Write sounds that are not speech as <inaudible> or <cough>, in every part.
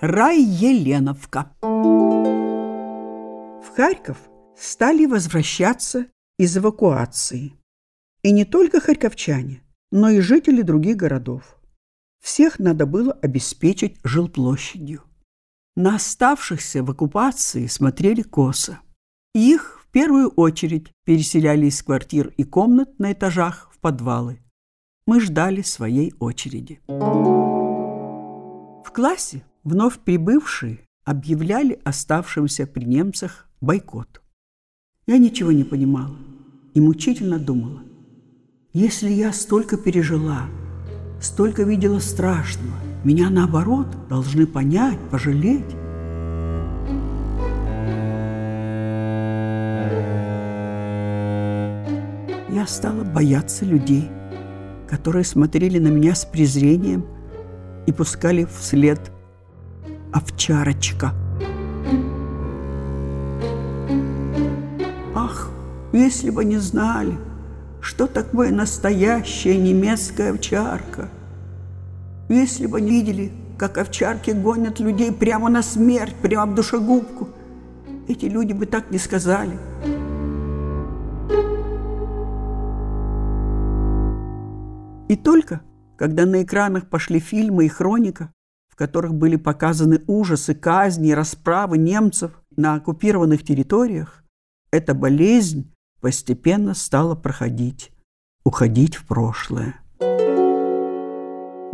Рай Еленовка. В Харьков стали возвращаться из эвакуации. И не только харьковчане, но и жители других городов. Всех надо было обеспечить жилплощадью. На оставшихся в оккупации смотрели косо. Их в первую очередь переселяли из квартир и комнат на этажах в подвалы. Мы ждали своей очереди. В классе вновь прибывшие объявляли оставшимся при немцах бойкот. Я ничего не понимала и мучительно думала. Если я столько пережила, столько видела страшного, меня наоборот должны понять, пожалеть. Я стала бояться людей, которые смотрели на меня с презрением и пускали вслед овчарочка. Ах, если бы не знали – что такое настоящая немецкая овчарка. Если бы не видели, как овчарки гонят людей прямо на смерть, прямо в душегубку, эти люди бы так не сказали. И только когда на экранах пошли фильмы и хроника, которых были показаны ужасы, казни расправы немцев на оккупированных территориях, эта болезнь постепенно стала проходить, уходить в прошлое.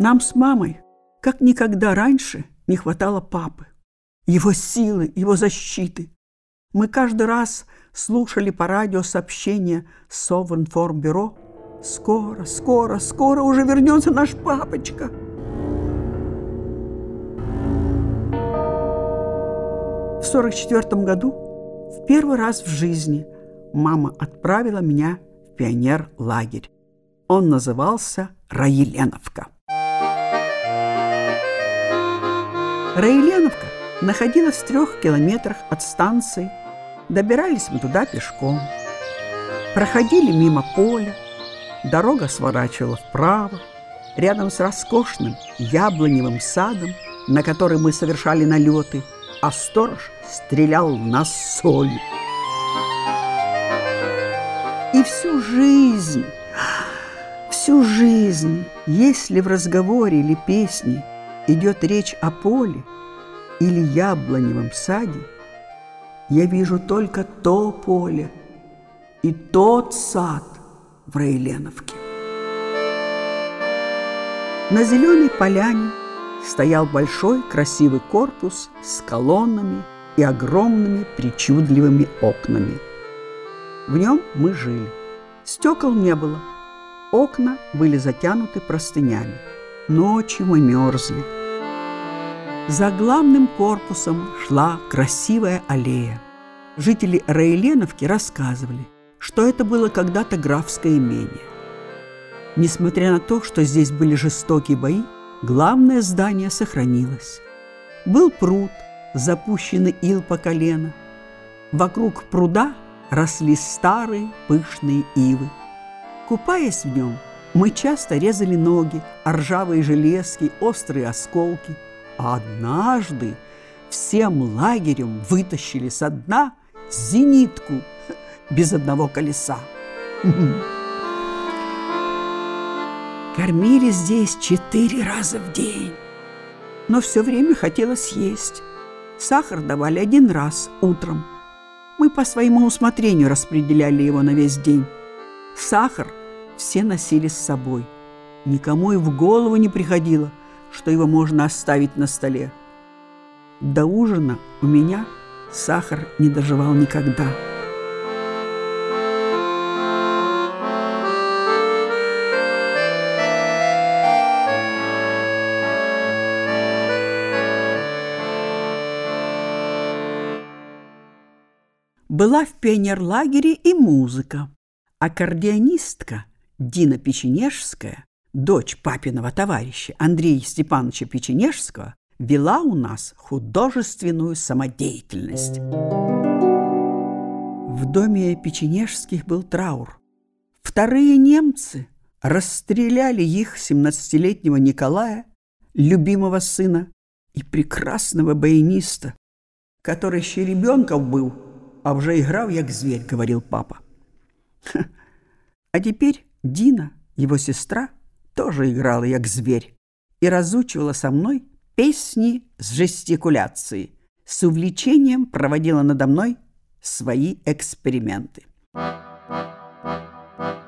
Нам с мамой, как никогда раньше, не хватало папы, его силы, его защиты. Мы каждый раз слушали по радио сообщения Совинформбюро «Скоро, скоро, скоро уже вернется наш папочка!» В 1944 году в первый раз в жизни – мама отправила меня в пионер-лагерь. Он назывался Раиленовка. Раиленовка находилась в трех километрах от станции. Добирались мы туда пешком. Проходили мимо поля. Дорога сворачивала вправо. Рядом с роскошным яблоневым садом, на который мы совершали налеты, а сторож стрелял в нас солью. И всю жизнь, всю жизнь, если в разговоре или песне идет речь о поле или яблоневом саде, я вижу только то поле и тот сад в Рейленовке. На зеленой поляне стоял большой красивый корпус с колоннами и огромными причудливыми окнами – в нем мы жили. Стекол не было. Окна были затянуты простынями. Ночью мы мерзли. За главным корпусом шла красивая аллея. Жители Рейленовки рассказывали, что это было когда-то графское имение. Несмотря на то, что здесь были жестокие бои, главное здание сохранилось. Был пруд, запущенный ил по колено. Вокруг пруда росли старые пышные ивы. Купаясь в нем, мы часто резали ноги, ржавые железки, острые осколки. А однажды всем лагерем вытащили со дна зенитку <laughs> без одного колеса. Кормили здесь четыре раза в день, но все время хотелось есть. Сахар давали один раз утром – мы по своему усмотрению распределяли его на весь день. Сахар все носили с собой. Никому и в голову не приходило, что его можно оставить на столе. До ужина у меня сахар не доживал никогда. Была в пионерлагере и музыка. Аккордеонистка Дина Печенежская, дочь папиного товарища Андрея Степановича Печенежского, вела у нас художественную самодеятельность. В доме Печенежских был траур. Вторые немцы расстреляли их 17-летнего Николая, любимого сына, и прекрасного баяниста, который еще ребенком был, а уже играл, як зверь, говорил папа. А теперь Дина, его сестра, тоже играла, як зверь, и разучивала со мной песни с жестикуляцией, с увлечением проводила надо мной свои эксперименты.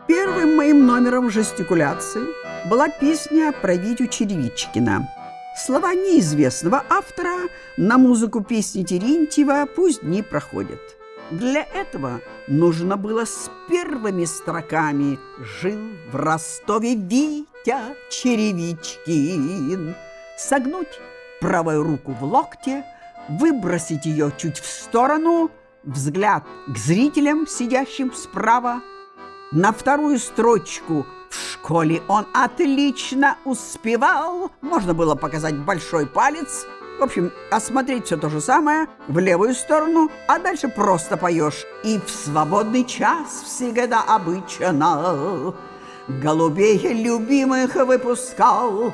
Первым моим номером жестикуляции была песня про Витю Черевичкина. Слова неизвестного автора на музыку песни Терентьева «Пусть дни проходят». Для этого нужно было с первыми строками «Жил в Ростове Витя Черевичкин» согнуть правую руку в локте, выбросить ее чуть в сторону, взгляд к зрителям, сидящим справа. На вторую строчку в школе он отлично успевал. Можно было показать большой палец. В общем, осмотреть все то же самое в левую сторону, а дальше просто поешь. И в свободный час всегда обычно голубей любимых выпускал.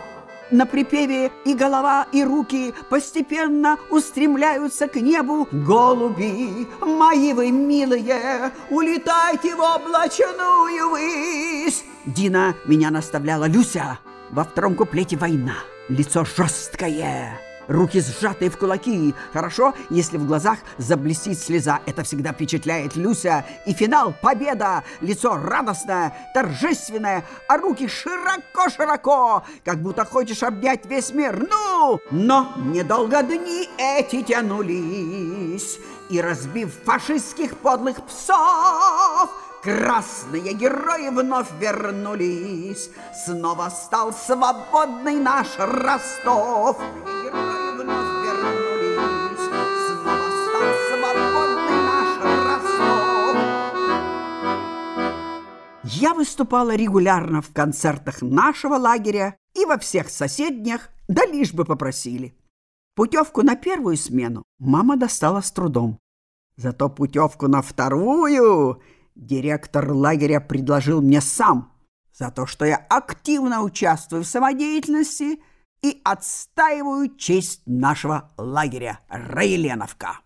На припеве и голова, и руки постепенно устремляются к небу. Голуби, мои вы милые, улетайте в облачную высь. Дина меня наставляла Люся. Во втором куплете война. Лицо жесткое, руки сжатые в кулаки. Хорошо, если в глазах заблестит слеза. Это всегда впечатляет Люся. И финал – победа. Лицо радостное, торжественное, а руки широко-широко, как будто хочешь обнять весь мир. Ну! Но недолго дни эти тянулись. И разбив фашистских подлых псов, Красные герои вновь вернулись, Снова стал свободный наш Ростов. Герои Я выступала регулярно в концертах нашего лагеря и во всех соседних, да лишь бы попросили. Путевку на первую смену мама достала с трудом. Зато путевку на вторую Директор лагеря предложил мне сам за то, что я активно участвую в самодеятельности и отстаиваю честь нашего лагеря Рейленовка.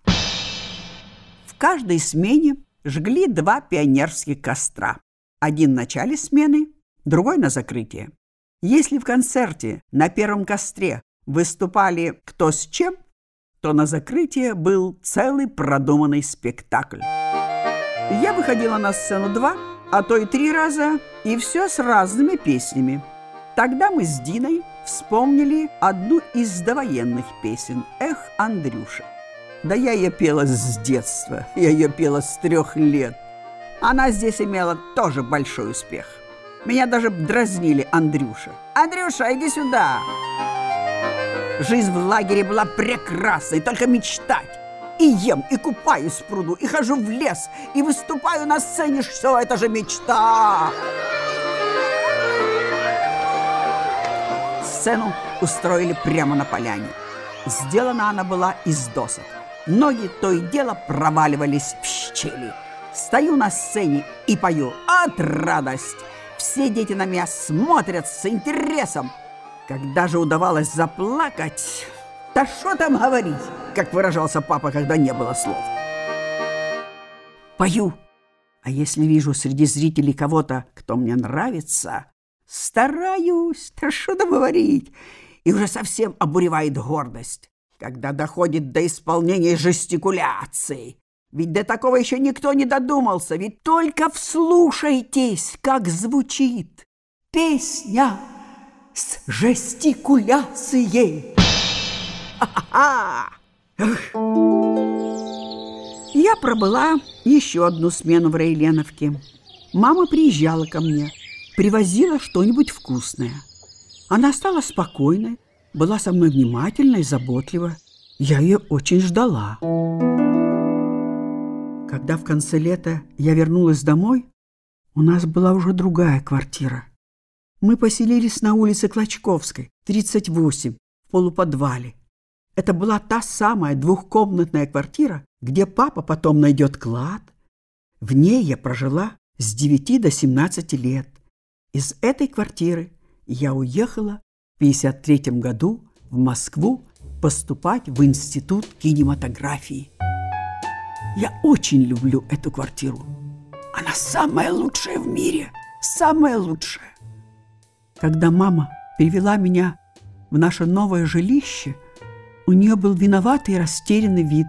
В каждой смене жгли два пионерских костра. Один в начале смены, другой на закрытие. Если в концерте на первом костре выступали кто с чем, то на закрытие был целый продуманный спектакль. Я выходила на сцену два, а то и три раза, и все с разными песнями. Тогда мы с Диной вспомнили одну из довоенных песен «Эх, Андрюша». Да я ее пела с детства, я ее пела с трех лет. Она здесь имела тоже большой успех. Меня даже дразнили Андрюша. «Андрюша, иди сюда!» Жизнь в лагере была прекрасной, только мечтать. И ем, и купаюсь в пруду, и хожу в лес, и выступаю на сцене. Все это же мечта! Сцену устроили прямо на поляне. Сделана она была из досок. Ноги то и дело проваливались в щели. Стою на сцене и пою от радость. Все дети на меня смотрят с интересом. Когда же удавалось заплакать... Да что там говорить, как выражался папа, когда не было слов. Пою. А если вижу среди зрителей кого-то, кто мне нравится, стараюсь, да что там говорить, и уже совсем обуревает гордость, когда доходит до исполнения жестикуляций. Ведь до такого еще никто не додумался, ведь только вслушайтесь, как звучит песня с жестикуляцией. Я пробыла еще одну смену в Рейленовке. Мама приезжала ко мне, привозила что-нибудь вкусное. Она стала спокойной, была со мной внимательна и заботлива. Я ее очень ждала. Когда в конце лета я вернулась домой, у нас была уже другая квартира. Мы поселились на улице Клочковской, 38, в полуподвале. Это была та самая двухкомнатная квартира, где папа потом найдет клад. В ней я прожила с 9 до 17 лет. Из этой квартиры я уехала в 53 году в Москву поступать в институт кинематографии. Я очень люблю эту квартиру. Она самая лучшая в мире, самая лучшая. Когда мама привела меня в наше новое жилище, у нее был виноватый и растерянный вид.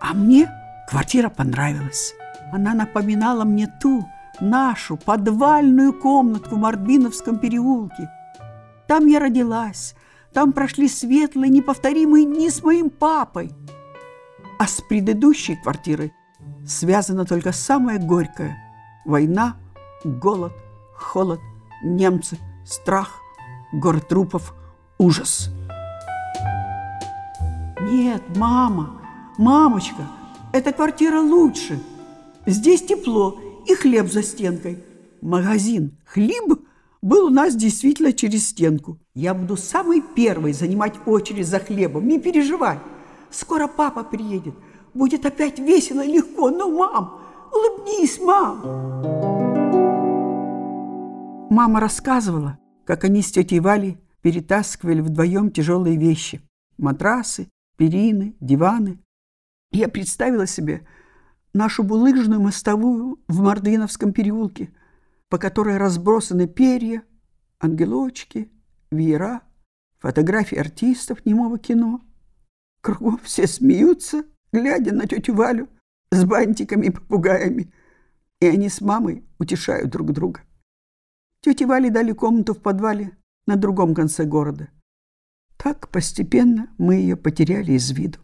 А мне квартира понравилась. Она напоминала мне ту, нашу подвальную комнатку в Мордвиновском переулке. Там я родилась, там прошли светлые, неповторимые дни с моим папой. А с предыдущей квартирой связано только самое горькое – война, голод, холод, немцы, страх, город трупов, ужас. Нет, мама, мамочка, эта квартира лучше. Здесь тепло и хлеб за стенкой. Магазин «Хлеб» был у нас действительно через стенку. Я буду самой первой занимать очередь за хлебом, не переживай. Скоро папа приедет. Будет опять весело и легко. Ну, мам, улыбнись, мам. Мама рассказывала, как они с тетей Валей перетаскивали вдвоем тяжелые вещи. Матрасы, перины, диваны. Я представила себе нашу булыжную мостовую в Мордвиновском переулке, по которой разбросаны перья, ангелочки, веера, фотографии артистов немого кино. Кругом все смеются, глядя на тетю Валю с бантиками и попугаями. И они с мамой утешают друг друга. Тете Вале дали комнату в подвале на другом конце города. Так постепенно мы ее потеряли из виду.